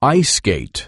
Ice skate.